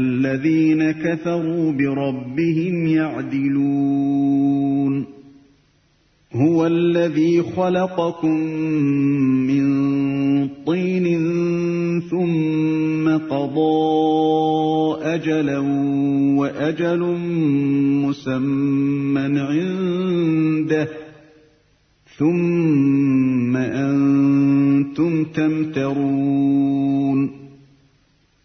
الذين كفروا بربهم يعدلون. هو الذي خلقكم من طين ثم قضى أجلا وأجل مسمى عنده ثم أنتم تمترون.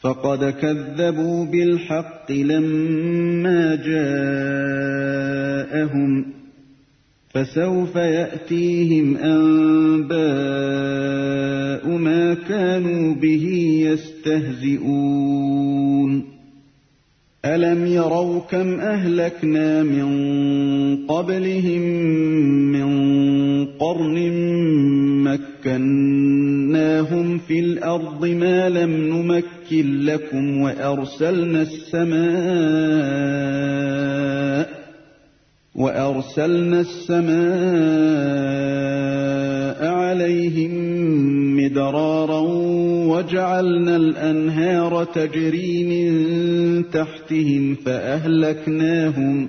فقد كذبوا بالحق لما جاءهم فسوف ياتيهم انباء ما كانوا به يستهزئون الم يروا كم اهلكنا من قبلهم من قرن مكناهم في الأرض ما لم نمكن لكم وأرسلنا السماء وأرسلنا السماء عليهم مدرارا وجعلنا الأنهار تجري من تحتهم فأهلكناهم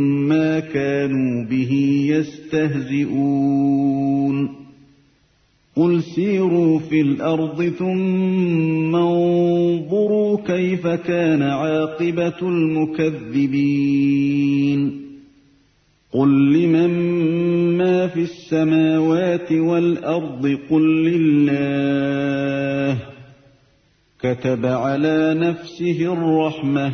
ما كانوا به يستهزئون. قل سيروا في الأرض ثم انظروا كيف كان عاقبة المكذبين. قل لمن ما في السماوات والأرض؟ قل لله. كتب على نفسه الرحمة.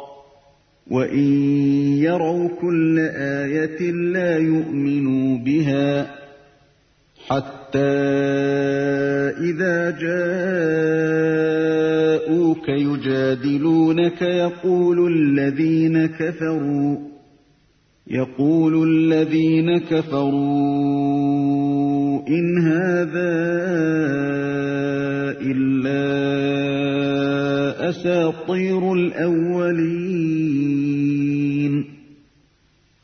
وان يروا كل إيه لا يؤمنوا بها حتى اذا جاءوك يجادلونك يقول الذين كفروا يقول الذين كفروا ان هذا الا اساطير الاولين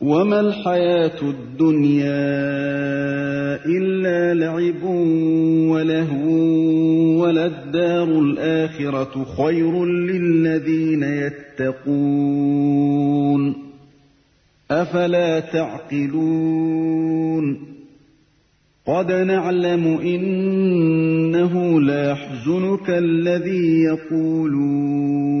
وما الحياة الدنيا إلا لعب ولهو وللدار الآخرة خير للذين يتقون أفلا تعقلون قد نعلم إنه ليحزنك الذي يقولون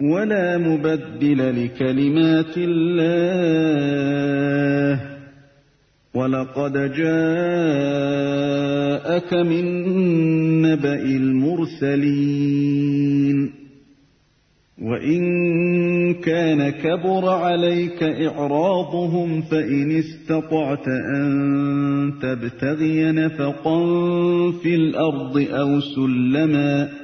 ولا مبدل لكلمات الله. ولقد جاءك من نبأ المرسلين. وإن كان كبر عليك إعراضهم فإن استطعت أن تبتغي نفقا في الأرض أو سلما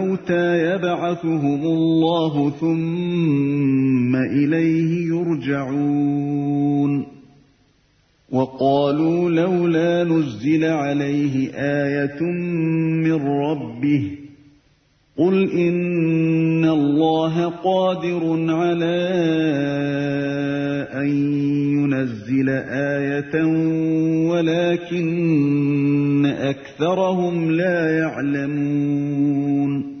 وَالْمَوْتَىٰ يَبْعَثُهُمُ اللَّهُ ثُمَّ إِلَيْهِ يُرْجَعُونَ. وَقَالُوا لَوْلَا نُزِّلَ عَلَيْهِ آيَةٌ مِّن رَّبِّهِ ۖ. قُلْ إِنَّ اللَّهَ قَادِرٌ عَلَىٰ أَن يُنَزِّلَ آيَةً وَلَٰكِنَّ أَكْثَرَهُمْ لَا يَعْلَمُونَ.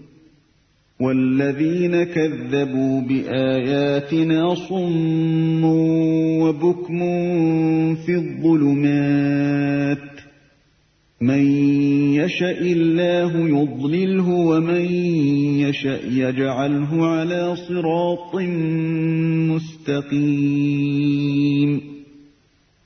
وَالَّذِينَ كَذَّبُوا بِآيَاتِنَا صُمٌّ وَبُكْمٌ فِي الظُّلُمَاتِ ۗ مَن يَشَإِ اللَّهُ يُضْلِلْهُ وَمَن يَشَأْ يَجْعَلْهُ عَلَىٰ صِرَاطٍ مُّسْتَقِيمٍ